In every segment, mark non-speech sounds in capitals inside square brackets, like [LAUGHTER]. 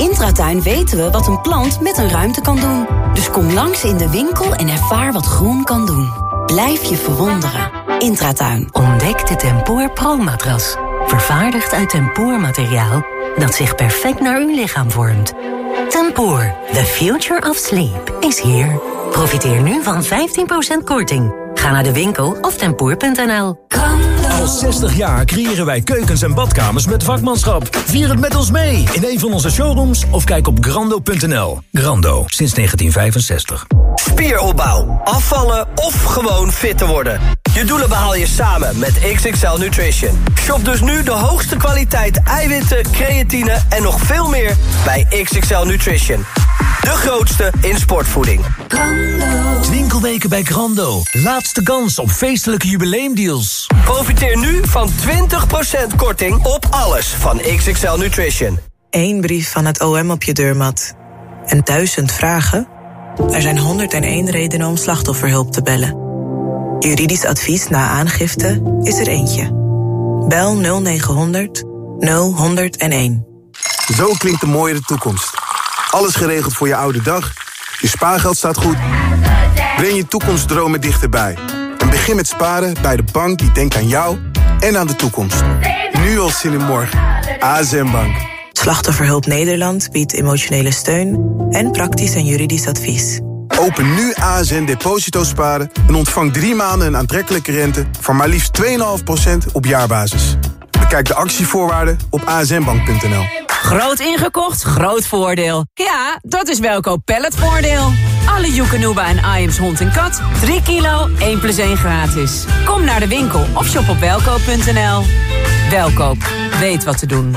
Intratuin weten we wat een plant met een ruimte kan doen. Dus kom langs in de winkel en ervaar wat groen kan doen. Blijf je verwonderen. Intratuin. Ontdek de Tempoor Pro-matras. Vervaardigd uit tempoormateriaal dat zich perfect naar uw lichaam vormt. Tempoor, the future of sleep, is here. Profiteer nu van 15% korting. Ga naar de winkel of tempoor.nl. Al 60 jaar creëren wij keukens en badkamers met vakmanschap. Vier het met ons mee in een van onze showrooms of kijk op grando.nl. Grando, sinds 1965. Spieropbouw, afvallen of gewoon fit te worden. Je doelen behaal je samen met XXL Nutrition. Shop dus nu de hoogste kwaliteit eiwitten, creatine en nog veel meer bij XXL Nutrition. De grootste in sportvoeding. Winkelweken bij Grando. Laatste kans op feestelijke jubileumdeals. Profiteer nu van 20% korting op alles van XXL Nutrition. Eén brief van het OM op je deurmat. En duizend vragen? Er zijn 101 redenen om slachtofferhulp te bellen. Juridisch advies na aangifte is er eentje. Bel 0900 0101. Zo klinkt de mooiere toekomst. Alles geregeld voor je oude dag. Je spaargeld staat goed. Breng je toekomstdromen dichterbij. En begin met sparen bij de bank die denkt aan jou en aan de toekomst. Nu al zin in morgen. ASM Bank. Slachtofferhulp Nederland biedt emotionele steun en praktisch en juridisch advies. Open nu ASN Deposito Sparen en ontvang drie maanden een aantrekkelijke rente van maar liefst 2,5% op jaarbasis. Bekijk de actievoorwaarden op asnbank.nl. Groot ingekocht, groot voordeel. Ja, dat is Welkoop Palletvoordeel. Alle Joekanuba en Iams hond en kat. 3 kilo, 1 plus 1 gratis. Kom naar de winkel of shop op welkoop.nl. Welkoop, weet wat te doen.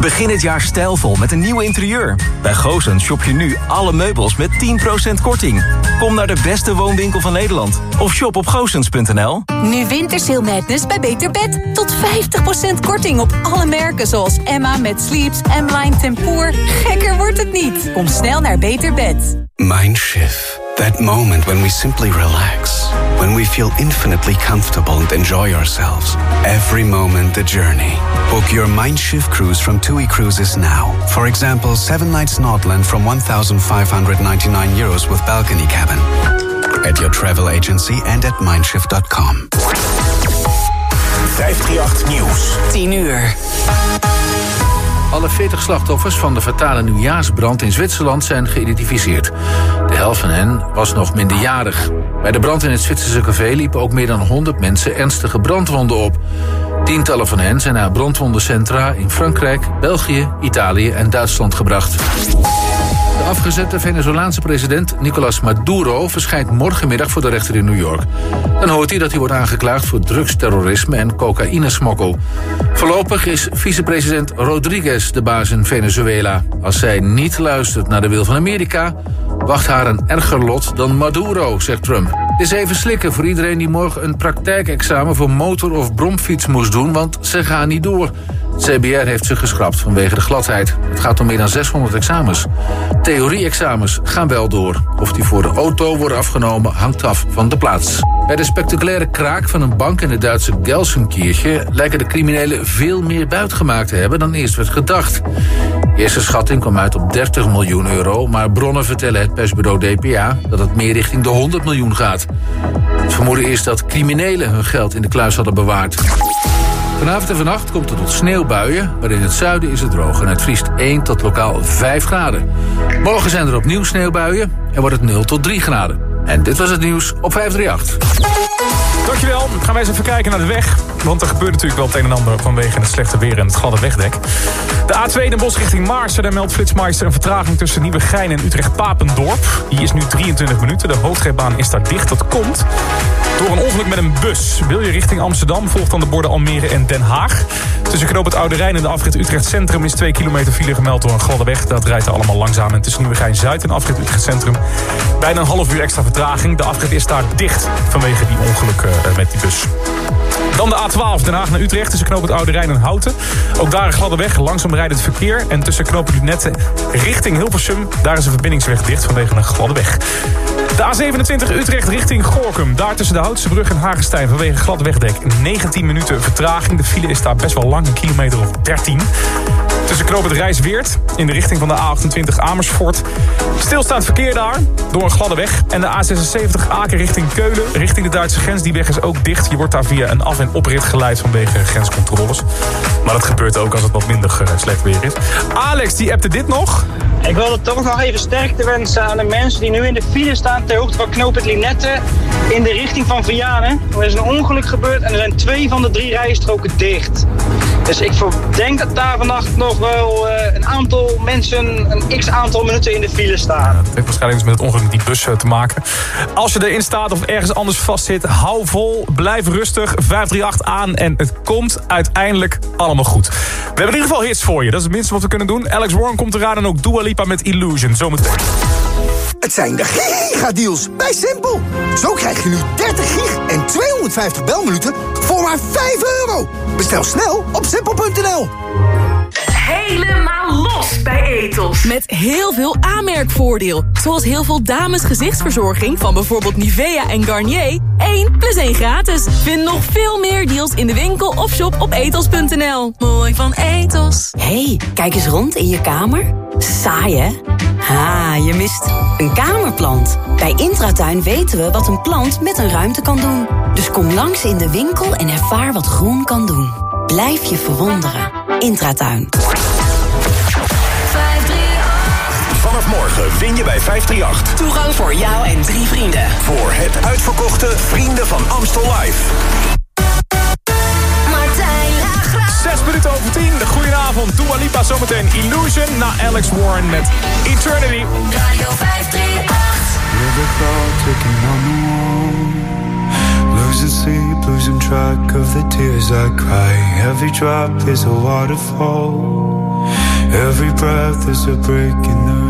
Begin het jaar stijlvol met een nieuw interieur. Bij Goosens shop je nu alle meubels met 10% korting. Kom naar de beste woonwinkel van Nederland. Of shop op goosens.nl. Nu Wintersale Madness bij Beter Bed. Tot 50% korting op alle merken zoals Emma met Sleeps, M-Line Tempoor. Gekker wordt het niet. Kom snel naar Beter Bed. Mindshift. That moment when we simply relax. When we feel infinitely comfortable and enjoy ourselves. Every moment the journey. Book your Mindshift cruise from TUI Cruises now. For example, 7 nights Nordland from 1,599 euros with balcony cabin. At your travel agency and at mindshift.com. 538 Nieuws. 10 uur. Alle 40 slachtoffers van de fatale nieuwjaarsbrand in Zwitserland zijn geïdentificeerd. De helft van hen was nog minderjarig. Bij de brand in het Zwitserse café liepen ook meer dan 100 mensen ernstige brandwonden op. Tientallen van hen zijn naar brandwondencentra in Frankrijk, België, Italië en Duitsland gebracht. De afgezette Venezolaanse president Nicolas Maduro verschijnt morgenmiddag voor de rechter in New York. Dan hoort hij dat hij wordt aangeklaagd voor drugsterrorisme en cocaïnesmokkel. Voorlopig is vicepresident Rodriguez de baas in Venezuela. Als zij niet luistert naar de wil van Amerika, wacht haar een erger lot dan Maduro, zegt Trump. Het is even slikken voor iedereen die morgen een praktijkexamen voor motor- of bromfiets moest doen, want ze gaan niet door. CBR heeft ze geschrapt vanwege de gladheid. Het gaat om meer dan 600 examens. Theorie-examens gaan wel door. Of die voor de auto worden afgenomen hangt af van de plaats. Bij de spectaculaire kraak van een bank in het Duitse Gelsenkirchen... lijken de criminelen veel meer buit gemaakt te hebben dan eerst werd gedacht. De eerste schatting kwam uit op 30 miljoen euro... maar bronnen vertellen het persbureau DPA dat het meer richting de 100 miljoen gaat. Het vermoeden is dat criminelen hun geld in de kluis hadden bewaard. Vanavond en vannacht komt het tot sneeuwbuien, maar in het zuiden is het droog en het vriest 1 tot lokaal 5 graden. Morgen zijn er opnieuw sneeuwbuien en wordt het 0 tot 3 graden. En dit was het nieuws op 538. Dankjewel. Gaan wij eens even kijken naar de weg. Want er gebeurt natuurlijk wel het een en ander vanwege het slechte weer en het gladde wegdek. De A2 Den Bosch richting Maarsen. Daar meldt Flitsmeister een vertraging tussen Nieuwegein en Utrecht-Papendorp. Die is nu 23 minuten. De hoofdrijbaan is daar dicht. Dat komt door een ongeluk met een bus. Wil je richting Amsterdam, volgt dan de borden Almere en Den Haag. Tussen knoop het Oude Rijn en de afrit Utrecht Centrum... is 2 kilometer file gemeld door een gladde weg. Dat rijdt er allemaal langzaam. En tussen Nieuwegein-Zuid en afrit Utrecht Centrum... bijna een half uur extra vertraging. De afrit is daar dicht vanwege die ongeluk met die bus. Dan de A12 Den Haag naar Utrecht tussen knoop het Oude Rijn en Houten. Ook daar een gladde weg, langzaam rijdend verkeer. En tussen knoop Lunette richting Hilversum... daar is een verbindingsweg dicht vanwege een gladde weg. De A27 Utrecht richting Gorkum. Daar tussen de Houtse brug en Hagenstein vanwege glad wegdek. 19 minuten vertraging. De file is daar best wel lang, een kilometer of 13. Tussen knoop het Rijsweert in de richting van de A28 Amersfoort. Stilstaand verkeer daar door een gladde weg. En de A76 Aken richting Keulen, richting de Duitse grens. Die weg is ook dicht. Je wordt daar via een af- en oprit geleid vanwege grenscontroles. Maar dat gebeurt ook als het wat minder eh, slecht weer is. Alex, die appte dit nog. Ik wilde toch nog even sterkte wensen aan de mensen die nu in de file staan ter hoogte van knooppunt Linette in de richting van Vianen. Er is een ongeluk gebeurd en er zijn twee van de drie rijstroken dicht. Dus ik denk dat daar vannacht nog wel uh, een aantal mensen een x aantal minuten in de file staan. Dat heeft waarschijnlijk dus met het ongeluk die bus uh, te maken. Als je erin staat of ergens anders vastzit, hou vol, blijf rustig, 538 aan en het komt uiteindelijk allemaal goed. We hebben in ieder geval hits voor je, dat is het minste wat we kunnen doen. Alex Warren komt eraan en ook Dua Lipa met Illusion, zometeen. Het zijn de gigadeals bij Simpel. Zo krijg je nu 30 gig en 250 belminuten voor maar 5 euro. Bestel snel op simpel.nl. Helemaal los bij Etos. Met heel veel aanmerkvoordeel. Zoals heel veel dames gezichtsverzorging van bijvoorbeeld Nivea en Garnier. 1 plus 1 gratis. Vind nog veel meer deals in de winkel of shop op etos.nl. Mooi van Etos. hey, kijk eens rond in je kamer. Saai hè? Ha, je mist een kamerplant. Bij Intratuin weten we wat een plant met een ruimte kan doen. Dus kom langs in de winkel en ervaar wat groen kan doen. Blijf je verwonderen. Intratuin. Morgen win je bij 538. Toegang voor jou en drie vrienden. Voor het uitverkochte Vrienden van Amstel Live. Martijn Lagra. Zes minuten over tien. Goedenavond. Dua Lipa zometeen Illusion na Alex Warren met Eternity. Radio 538. Never thought taking on the wall. Losing sleep, losing track of the tears I cry. Every drop is a waterfall. Every breath is a break in the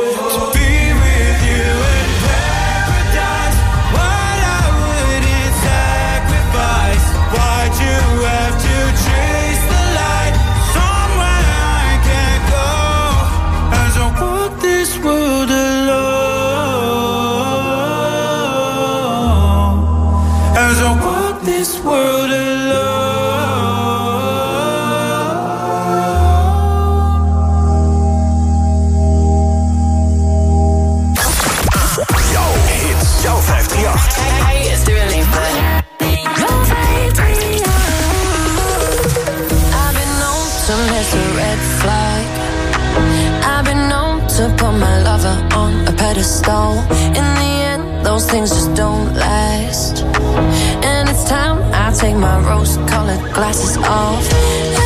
this world alone. Yo, hits, Yo, 538. Hij is known to miss a red flag. I've been known to put my lover on a pedestal. In the end, those things just don't last take my rose colored glasses off.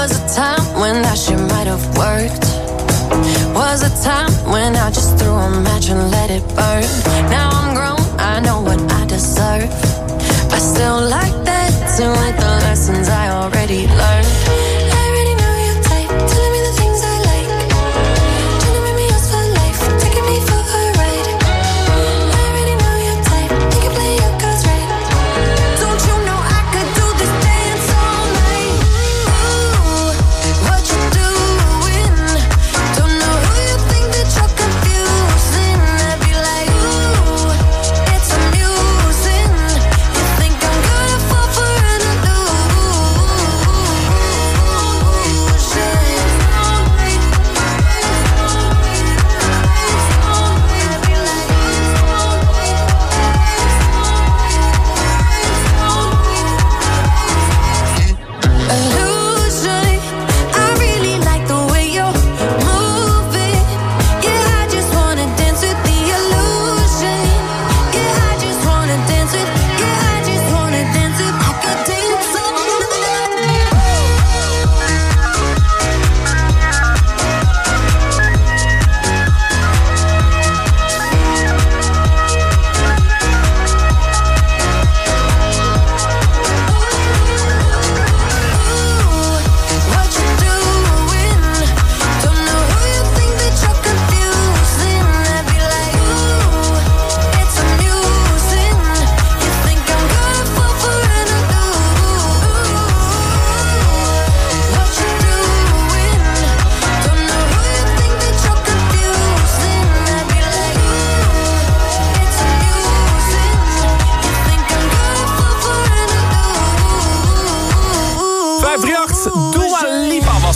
Was a time when that shit might have worked. Was a time when I just threw a match and let it burn. Now I'm grown, I know what I deserve. I still like that too with the lessons I already learned.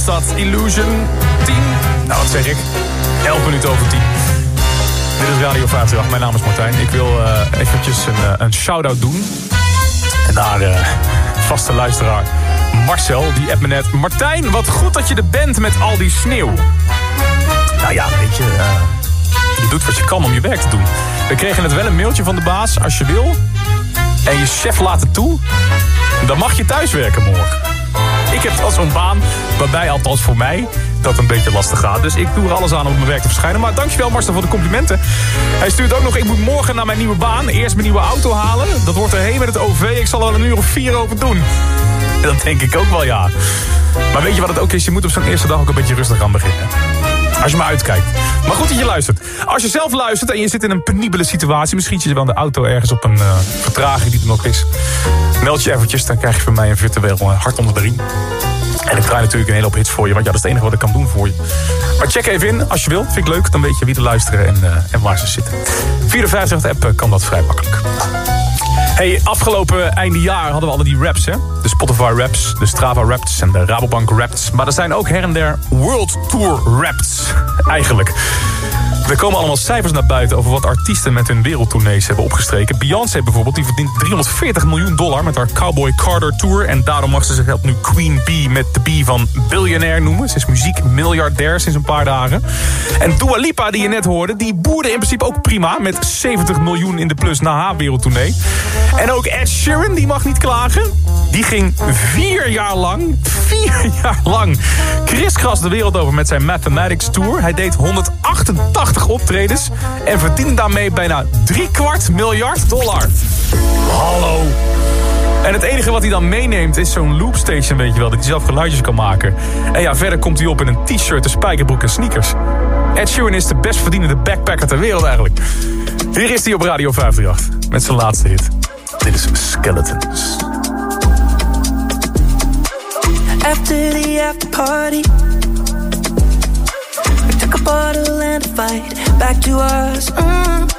Dat. Illusion 10. Nou, wat zeg ik? 11 minuten over 10. Dit is Radio 538. Mijn naam is Martijn. Ik wil eh, eventjes een, eh, een shout-out doen. En naar eh, vaste luisteraar Marcel. Die app me net. Martijn, wat goed dat je er bent met al die sneeuw. Nou ja, weet je... je doet wat je kan om je werk te doen. We kregen net wel een mailtje van de baas. Als je wil en je chef laat het toe... dan mag je thuiswerken morgen. Ik heb al zo'n baan, waarbij althans voor mij dat een beetje lastig gaat. Dus ik doe er alles aan om op mijn werk te verschijnen. Maar dankjewel Marcel voor de complimenten. Hij stuurt ook nog, ik moet morgen naar mijn nieuwe baan. Eerst mijn nieuwe auto halen. Dat wordt erheen met het OV. Ik zal er wel een uur of vier over doen. En dat denk ik ook wel, ja. Maar weet je wat het ook is? Je moet op zo'n eerste dag ook een beetje rustig aan beginnen. Als je maar uitkijkt. Maar goed dat je luistert. Als je zelf luistert en je zit in een penibele situatie... misschien zit je wel in de auto ergens op een eh, vertraging die er nog is... meld je eventjes, dan krijg je van mij een virtueel eh, hart onder de riem. En ik draai natuurlijk een hele hoop hits voor je, want ja, dat is het enige wat ik kan doen voor je. Maar check even in als je wilt, vind ik leuk. Dan weet je wie er luisteren en, eh, en waar ze zitten. Via de 50 app kan dat vrij makkelijk. Hey, afgelopen einde jaar hadden we al die raps, hè? De Spotify raps, de Strava raps en de Rabobank raps. Maar er zijn ook her en der World Tour raps, eigenlijk. Er komen allemaal cijfers naar buiten over wat artiesten met hun wereldtournees hebben opgestreken. Beyoncé bijvoorbeeld, die verdient 340 miljoen dollar met haar Cowboy Carter Tour. En daarom mag ze zichzelf nu Queen Bee met de B van biljonair noemen. Ze is muziekmiljardair sinds een paar dagen. En Dua Lipa, die je net hoorde, die boerde in principe ook prima... met 70 miljoen in de plus na haar wereldtournee. En ook Ed Sheeran, die mag niet klagen. Die ging vier jaar lang, vier jaar lang... kriskras de wereld over met zijn Mathematics Tour. Hij deed 188 optredens en verdiende daarmee bijna drie kwart miljard dollar. Hallo. En het enige wat hij dan meeneemt is zo'n loopstation, weet je wel... dat hij zelf geluidjes kan maken. En ja, verder komt hij op in een t-shirt, een spijkerbroek en sneakers. Ed Sheeran is de best verdienende backpacker ter wereld eigenlijk. Hier is hij op Radio 538 met zijn laatste hit. Dit is Skeletons. After the after party, a bottle and a fight back to us. Mm.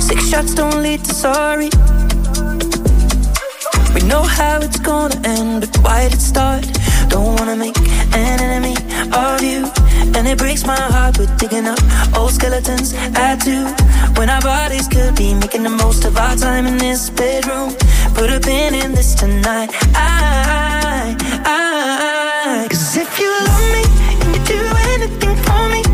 Six shots don't lead to sorry. We know how it's gonna end, but why did it start? Don't wanna make an enemy of you. And it breaks my heart we're digging up old skeletons. Add to when our bodies could be making the most of our time in this bedroom. Put a pin in this tonight. I, I, cause if you love me and you do anything for me,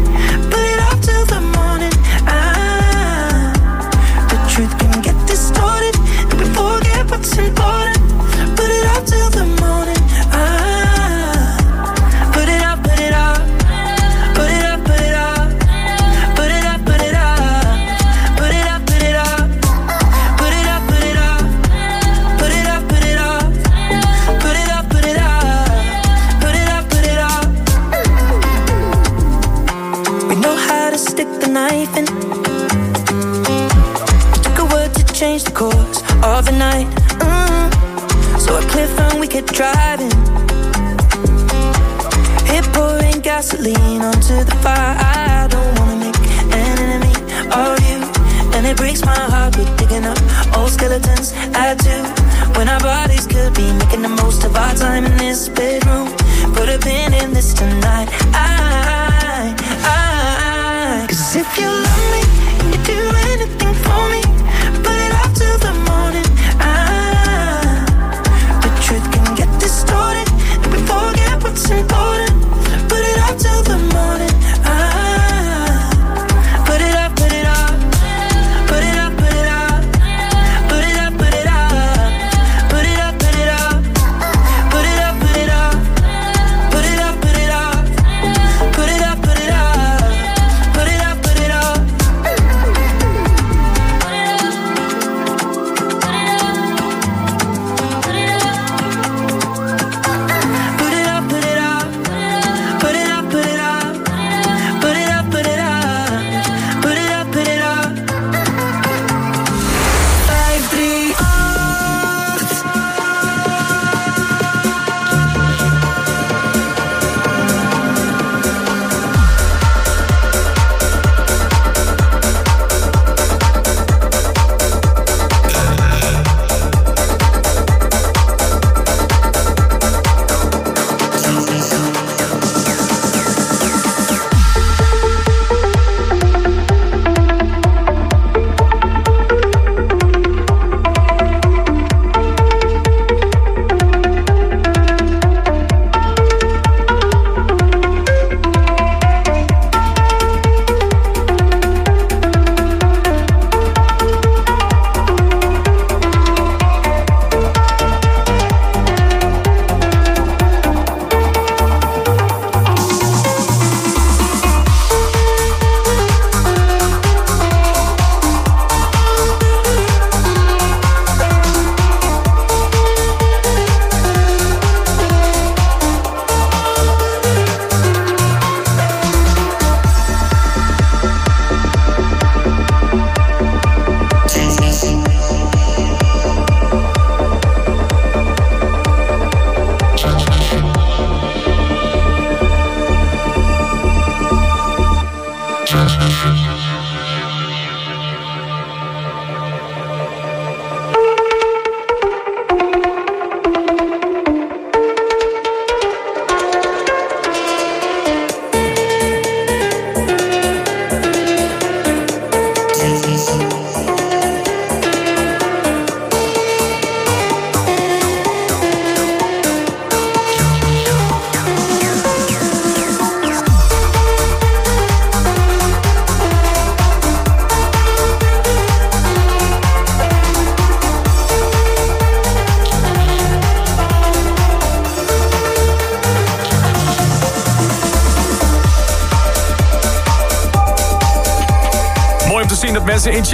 of the night. Mm. So a cliff and we kept driving. Hit pouring gasoline onto the fire. I don't wanna make an enemy of you. And it breaks my heart we're digging up old skeletons. I do. When our bodies could be making the most of our time in this bedroom.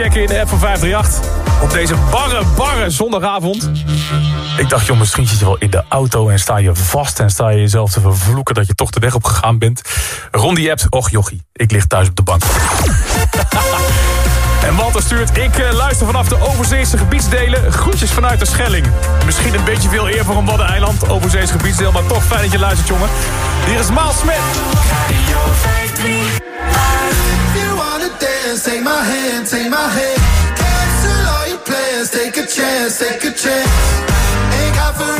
checken in de app van 538. Op deze barre, barre zondagavond. Ik dacht, joh, misschien zit je wel in de auto en sta je vast... en sta je jezelf te vervloeken dat je toch de weg op gegaan bent. Rond die apps, och jochie, ik lig thuis op de bank. [LAUGHS] En Walter stuurt, ik eh, luister vanaf de overzeese gebiedsdelen. Groetjes vanuit de Schelling. Misschien een beetje veel eer voor een Waddeneiland, overzeese gebiedsdeel. Maar toch fijn dat je luistert, jongen. Hier is Maal Smet. chance, take my hand, take my hand. Cancel all your plans, take a chance, take a chance. Ain't got forever.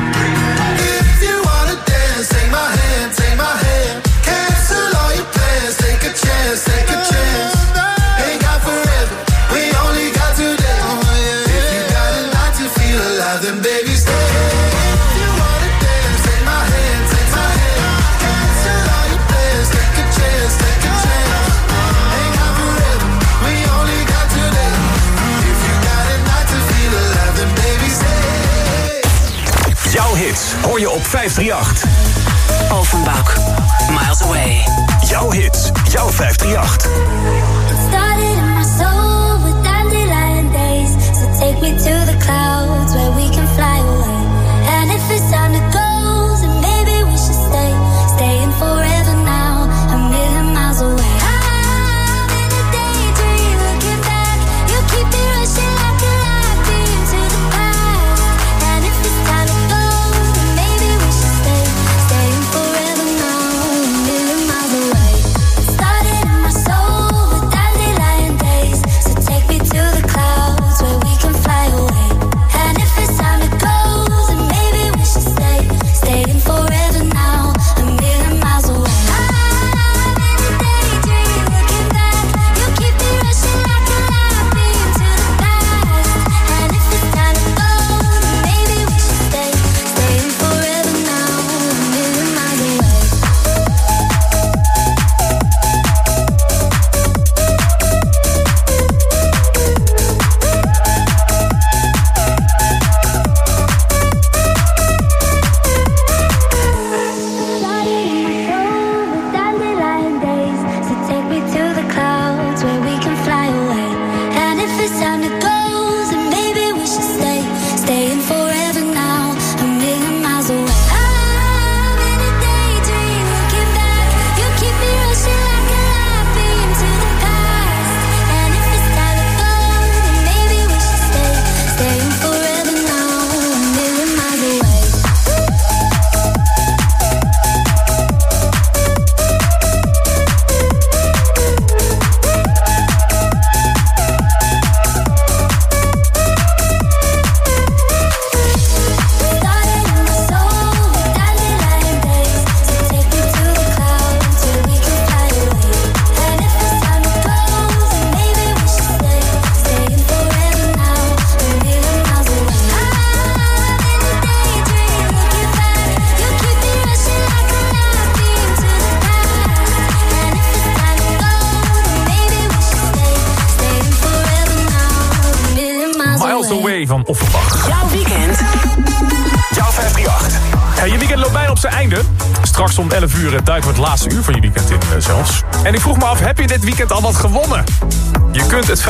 538. Offenbach. Miles away. Jouw hits. Jouw 538. It started in my soul with dandelion days. So take me to the clouds where we can fly.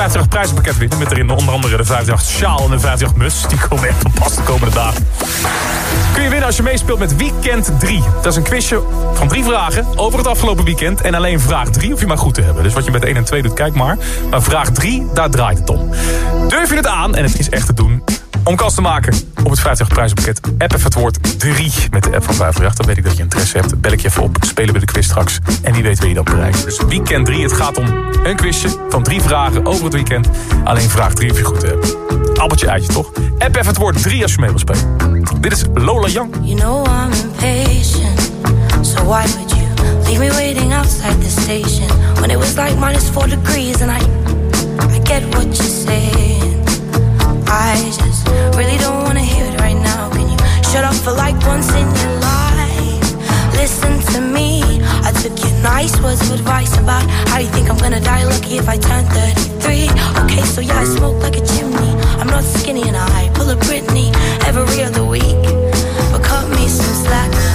58 prijzenpakket winnen. Met erin onder andere de 58 sjaal en de 58 mus. Die komen echt op pas de komende dagen. Kun je winnen als je meespeelt met Weekend 3. Dat is een quizje van drie vragen over het afgelopen weekend. En alleen vraag 3 of je maar goed te hebben. Dus wat je met 1 en 2 doet, kijk maar. Maar vraag 3, daar draait het om. Durf je het aan, en het is echt te doen, om kans te maken op het 50 prijzenpakket... app even het woord 3 met de app van 538. Dan weet ik dat je interesse hebt. Bel ik je even op, spelen we de quiz straks. En wie weet wie je dan bereikt. Dus Weekend 3, het gaat om een quizje van drie vragen over het weekend. Alleen vraag 3 of je goed hebt. Appeltje eitje, toch? App even het woord 3 als je mee wil spelen. Dit is Lola Young. You know I'm impatient, so why would you leave me waiting outside the station when it was like minus four degrees and I, I get what you're saying. I just really don't wanna hear it right now. Can you shut up for like once in your life? Listen to me. I took your nice words of advice about how you think I'm gonna die lucky if I turn 33. Okay, so yeah, I smoke like a chimney. I'm not skinny and I pull a Britney every other week. But cut me some slack.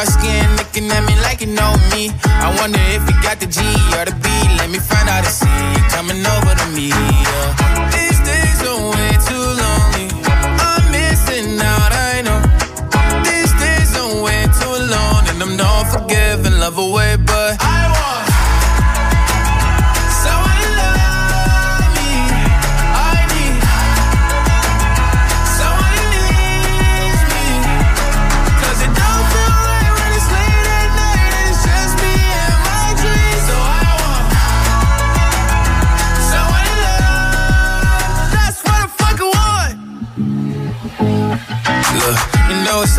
Dark skin looking at me like you know me. I wonder if you got the G or the B. Let me find out and see you coming over to me. Yeah. These days are way too lonely. I'm missing out, I know. These days are way too long, and I'm not forgiving, love away, but I want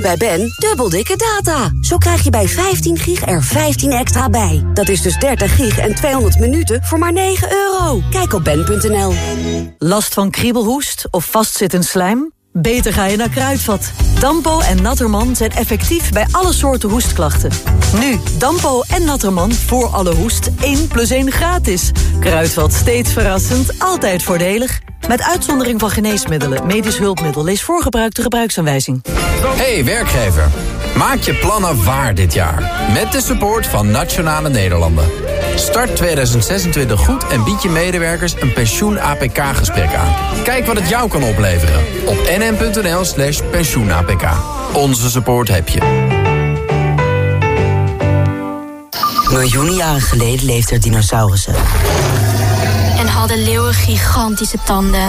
Bij Ben, dubbel dikke data. Zo krijg je bij 15 gig er 15 extra bij. Dat is dus 30 gig en 200 minuten voor maar 9 euro. Kijk op ben.nl. Last van kriebelhoest of vastzittend slijm? Beter ga je naar Kruidvat. Dampo en Natterman zijn effectief bij alle soorten hoestklachten. Nu, Dampo en Natterman voor alle hoest 1 plus 1 gratis. Kruidvat steeds verrassend, altijd voordelig. Met uitzondering van geneesmiddelen, medisch hulpmiddel... lees voorgebruikte gebruiksaanwijzing. Hey werkgever, maak je plannen waar dit jaar. Met de support van Nationale Nederlanden. Start 2026 goed en bied je medewerkers een pensioen-APK-gesprek aan. Kijk wat het jou kan opleveren op nm.nl slash pensioen-APK. Onze support heb je. Miljoenen jaren geleden leefden er dinosaurussen. En hadden leeuwen gigantische tanden.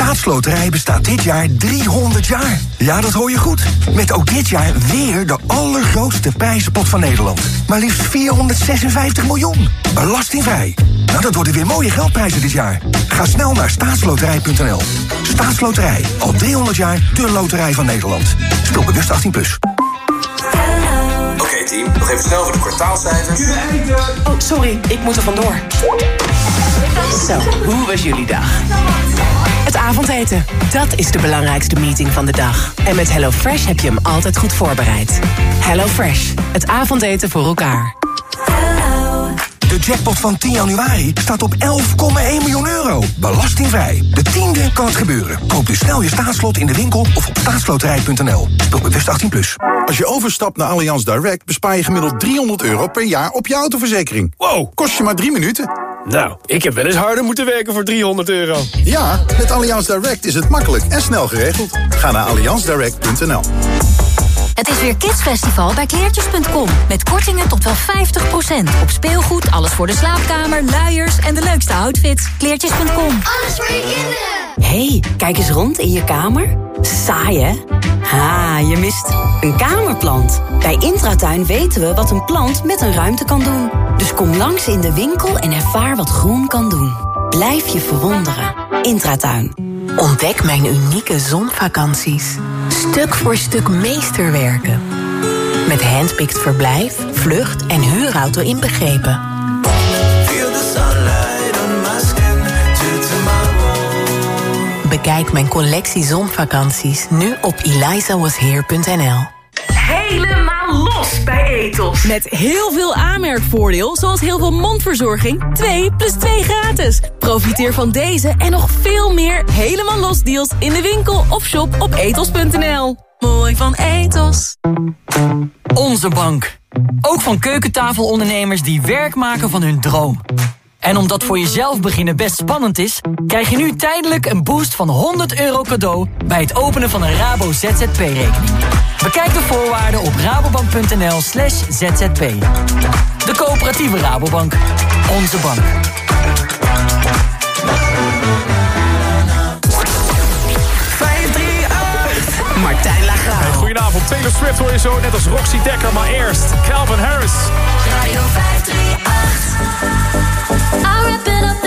Staatsloterij bestaat dit jaar 300 jaar. Ja, dat hoor je goed. Met ook dit jaar weer de allergrootste prijzenpot van Nederland. Maar liefst 456 miljoen. Belastingvrij. Nou, dat worden weer mooie geldprijzen dit jaar. Ga snel naar staatsloterij.nl. Staatsloterij. Al 300 jaar de loterij van Nederland. Speel bewust 18+. Plus. Oké team, nog even snel voor de kwartaalcijfers. Oh, sorry, ik moet er vandoor. Zo, hoe was jullie dag? Het avondeten, dat is de belangrijkste meeting van de dag. En met HelloFresh heb je hem altijd goed voorbereid. HelloFresh, het avondeten voor elkaar. De jackpot van 10 januari staat op 11,1 miljoen euro. Belastingvrij. De tiende kan het gebeuren. Koop dus snel je staatslot in de winkel of op staatsloterij.nl. Speel bewust 18+. Plus. Als je overstapt naar Allianz Direct bespaar je gemiddeld 300 euro per jaar op je autoverzekering. Wow, kost je maar drie minuten. Nou, ik heb wel eens harder moeten werken voor 300 euro. Ja, met Allianz Direct is het makkelijk en snel geregeld. Ga naar allianzdirect.nl. Het is weer Kidsfestival bij kleertjes.com. Met kortingen tot wel 50%. Op speelgoed, alles voor de slaapkamer, luiers en de leukste outfits. Kleertjes.com. Alles voor je kinderen. Hey, kijk eens rond in je kamer. Saai, hè? Ha, je mist een kamerplant. Bij Intratuin weten we wat een plant met een ruimte kan doen. Dus kom langs in de winkel en ervaar wat groen kan doen. Blijf je verwonderen. Intratuin. Ontdek mijn unieke zonvakanties. Stuk voor stuk meesterwerken. Met handpicked verblijf, vlucht en huurauto inbegrepen. Bekijk mijn collectie zonvakanties nu op elizawasheer.nl. Helemaal los bij Etos. Met heel veel aanmerkvoordeel, zoals heel veel mondverzorging. 2 plus 2 gratis. Profiteer van deze en nog veel meer helemaal los deals in de winkel of shop op etos.nl. Mooi van Etos. Onze bank. Ook van keukentafelondernemers die werk maken van hun droom. En omdat voor jezelf beginnen best spannend is... krijg je nu tijdelijk een boost van 100 euro cadeau... bij het openen van een Rabo ZZP-rekening. Bekijk de voorwaarden op rabobank.nl slash zzp. De coöperatieve Rabobank. Onze bank. Martijn Lagarde. Hey, goedenavond, Taylor Swift hoor je zo, net als Roxy Dekker. Maar eerst Calvin Harris. Radio 538.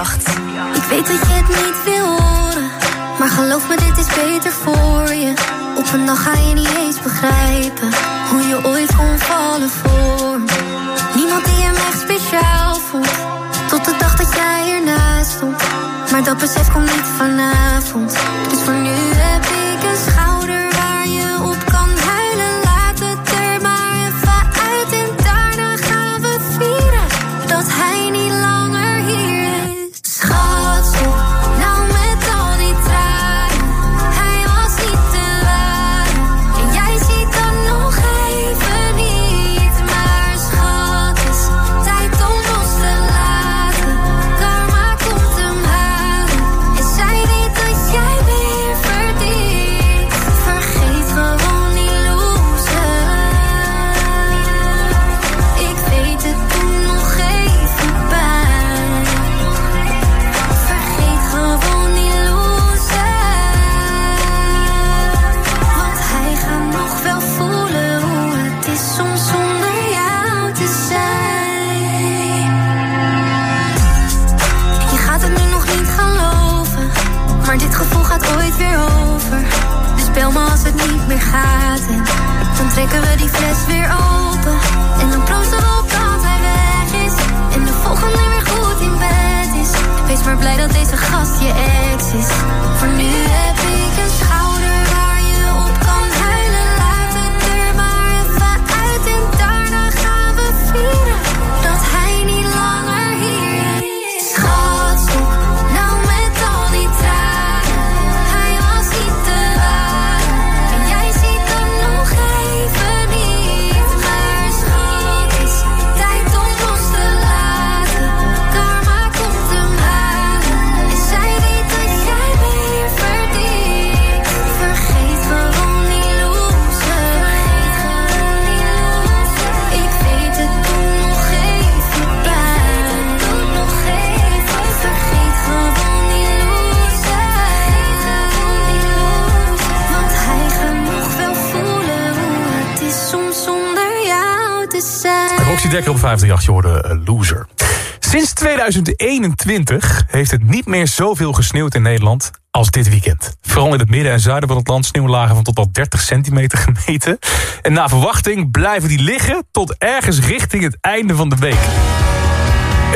Ik weet dat je het niet wil horen, maar geloof me, dit is beter voor je. Op een dag ga je niet eens begrijpen hoe je ooit kon vallen voor me. Niemand die hem echt speciaal vond, tot de dag dat jij ernaast stond. Maar dat besef komt Op 538 je hoorde Loser. Sinds 2021 heeft het niet meer zoveel gesneeuwd in Nederland als dit weekend. Vooral in het midden en zuiden van het land sneeuwlagen van tot wel 30 centimeter [LAUGHS] gemeten. En na verwachting blijven die liggen tot ergens richting het einde van de week.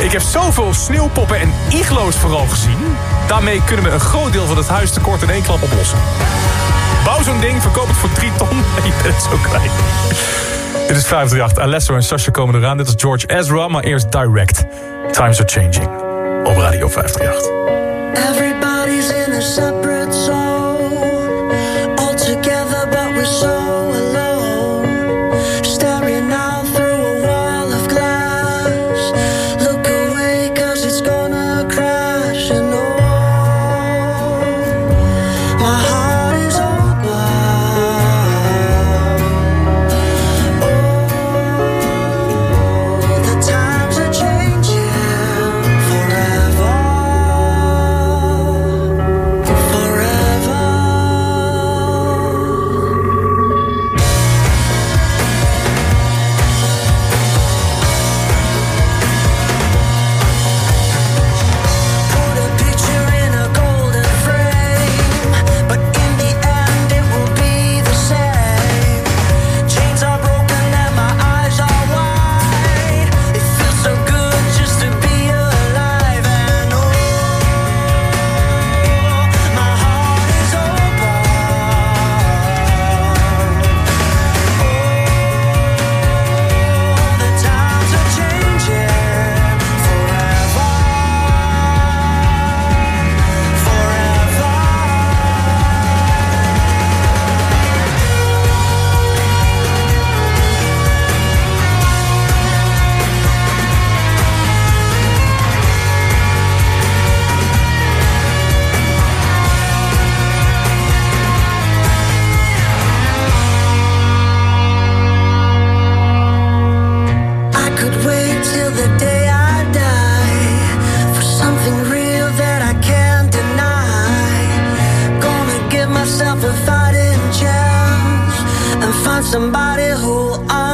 Ik heb zoveel sneeuwpoppen en iglo's vooral gezien. Daarmee kunnen we een groot deel van het huistekort in één klap oplossen. Bouw zo'n ding, verkoop het voor 3 ton en je bent zo klein. Dit is 538. Alesso en Sasha komen eraan. Dit is George Ezra, maar eerst direct. Times are changing. Op Radio 538. Everybody's in a separate find somebody who.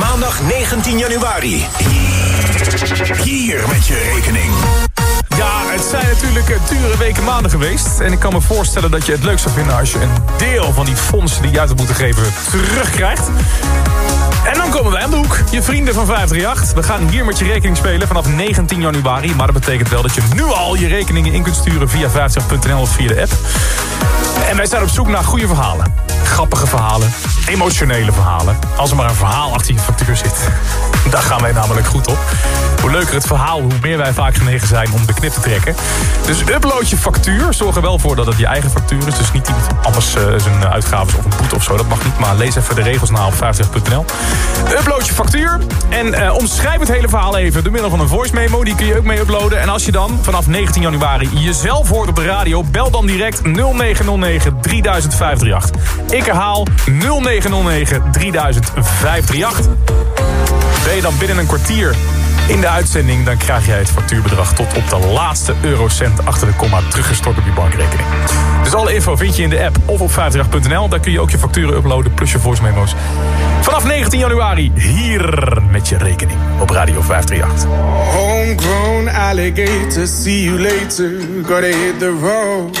Maandag 19 januari. Hier met je rekening. Ja, het zijn natuurlijk eh, dure weken maanden geweest. En ik kan me voorstellen dat je het leuk zou vinden als je een deel van die fondsen die je uit hebt moeten geven terugkrijgt. En dan komen wij aan de hoek. Je vrienden van 538. We gaan hier met je rekening spelen vanaf 19 januari. Maar dat betekent wel dat je nu al je rekeningen in kunt sturen via 50.nl of via de app. En wij zijn op zoek naar goede verhalen. Grappige verhalen. Emotionele verhalen. Als er maar een verhaal achter je factuur zit. Daar gaan wij namelijk goed op. Hoe leuker het verhaal, hoe meer wij vaak genegen zijn om de knip te trekken. Dus upload je factuur. Zorg er wel voor dat het je eigen factuur is. Dus niet iemand anders eh, zijn uitgaven of een boete of zo. Dat mag niet, maar lees even de regels na op 50.nl. Upload je factuur en eh, omschrijf het hele verhaal even door middel van een voice memo. Die kun je ook mee uploaden. En als je dan vanaf 19 januari jezelf hoort op de radio... bel dan direct 0909 300538. Ik herhaal 0909 300538. Ben je dan binnen een kwartier in de uitzending... dan krijg jij het factuurbedrag tot op de laatste eurocent achter de komma teruggestort op je bankrekening. Dus alle info vind je in de app of op 538.nl. Daar kun je ook je facturen uploaden plus je voice memo's. Vanaf 19 januari hier met je rekening op Radio 538. Homegrown alligator, see you later. Gotta hit the road,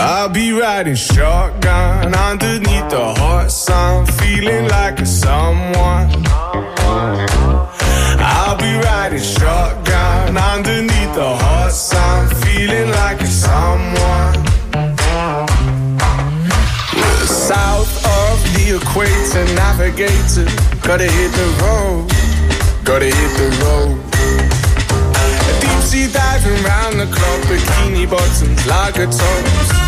I'll be riding shotgun underneath the hot sun, feeling like a someone. I'll be riding shotgun underneath the hot sun, feeling like a someone. South of the equator, navigator, gotta hit the road, gotta hit the road. Deep sea diving round the clock, bikini bottoms, lager tops.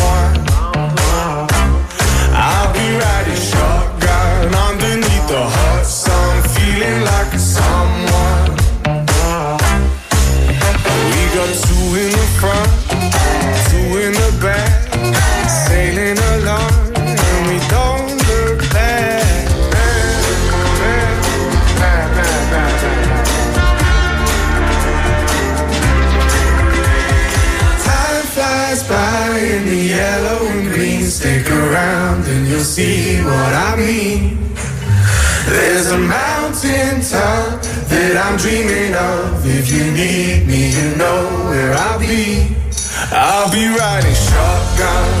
See what I mean. There's a mountain top that I'm dreaming of. If you need me, you know where I'll be. I'll be riding shotgun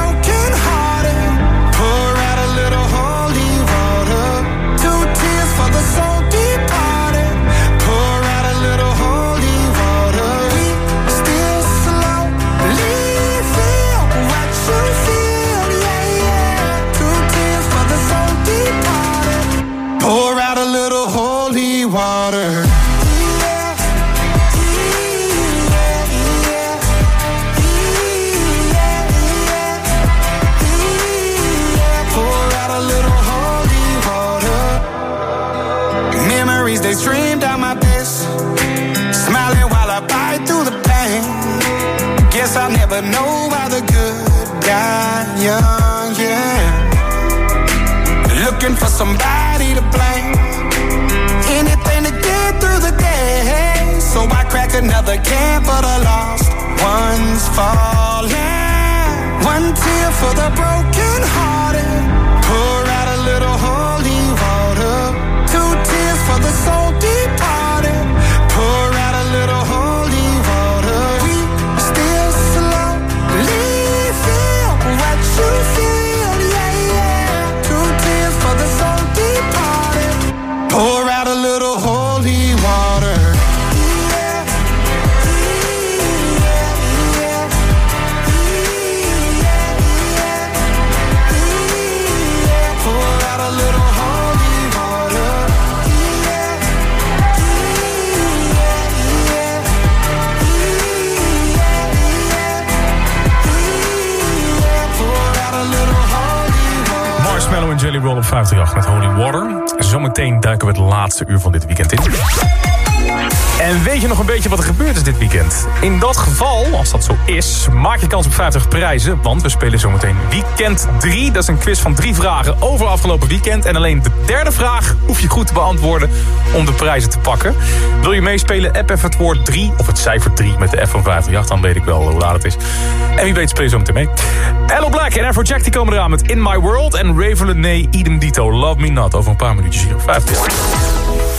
water. They stream down my piss, smiling while I bite through the pain. Guess I'll never know why the good die young, yeah. Looking for somebody to blame Crack another can for the lost ones falling. One tear for the broken hearted. Pour out a little holy op 538 met Holy Water. Zometeen duiken we het laatste uur van dit weekend in. En weet je nog een beetje wat er gebeurd is dit weekend? In dat geval, als dat zo is, maak je kans op 50 prijzen. Want we spelen zometeen weekend 3. Dat is een quiz van drie vragen over afgelopen weekend. En alleen de derde vraag hoef je goed te beantwoorden om de prijzen te pakken. Wil je meespelen? App even het woord 3 of het cijfer 3 met de F van 538. Dan weet ik wel hoe laat het is. En wie weet speel je zometeen mee. Hello Black en Afrojack die komen eraan met In My World. En Raven Idem Dito, Love Me Not. Over een paar minuutjes hier op 538.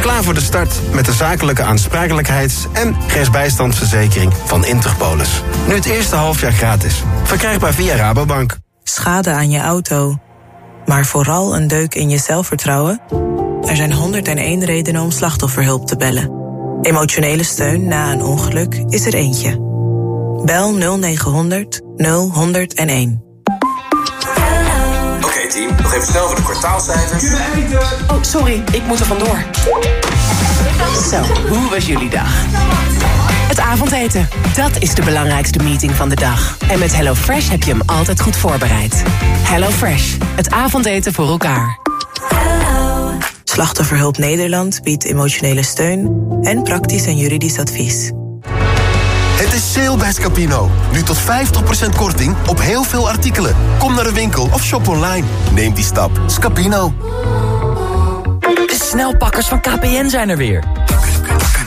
Klaar voor de start met de zakelijke aansprakelijkheids- en rechtsbijstandsverzekering van Interpolis. Nu het eerste halfjaar gratis. Verkrijgbaar via Rabobank. Schade aan je auto. Maar vooral een deuk in je zelfvertrouwen? Er zijn 101 redenen om slachtofferhulp te bellen. Emotionele steun na een ongeluk is er eentje. Bel 0900 0101. Team, nog even snel voor de kwartaalcijfers. Oh, sorry, ik moet er vandoor. Zo, hoe was jullie dag? Het avondeten, dat is de belangrijkste meeting van de dag. En met HelloFresh heb je hem altijd goed voorbereid. HelloFresh, het avondeten voor elkaar. Slachtofferhulp Nederland biedt emotionele steun en praktisch en juridisch advies. Het is sale bij Scapino. Nu tot 50% korting op heel veel artikelen. Kom naar de winkel of shop online. Neem die stap. Scapino. De snelpakkers van KPN zijn er weer.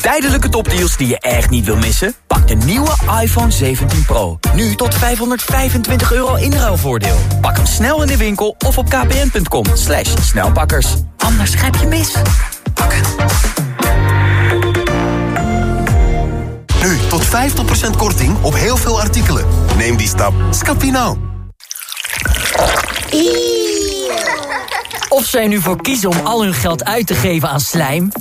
Tijdelijke topdeals die je echt niet wil missen? Pak de nieuwe iPhone 17 Pro. Nu tot 525 euro inruilvoordeel. Pak hem snel in de winkel of op kpn.com. Slash snelpakkers. Anders grijp je mis. Nu tot 50% korting op heel veel artikelen. Neem die stap. Scapino. Of zij nu voor kiezen om al hun geld uit te geven aan slijm...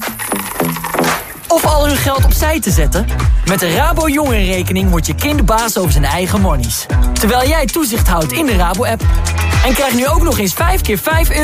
of al hun geld opzij te zetten... met de Rabo Jongerenrekening wordt je kind baas over zijn eigen monies. Terwijl jij toezicht houdt in de Rabo-app. En krijg nu ook nog eens 5 keer 5 euro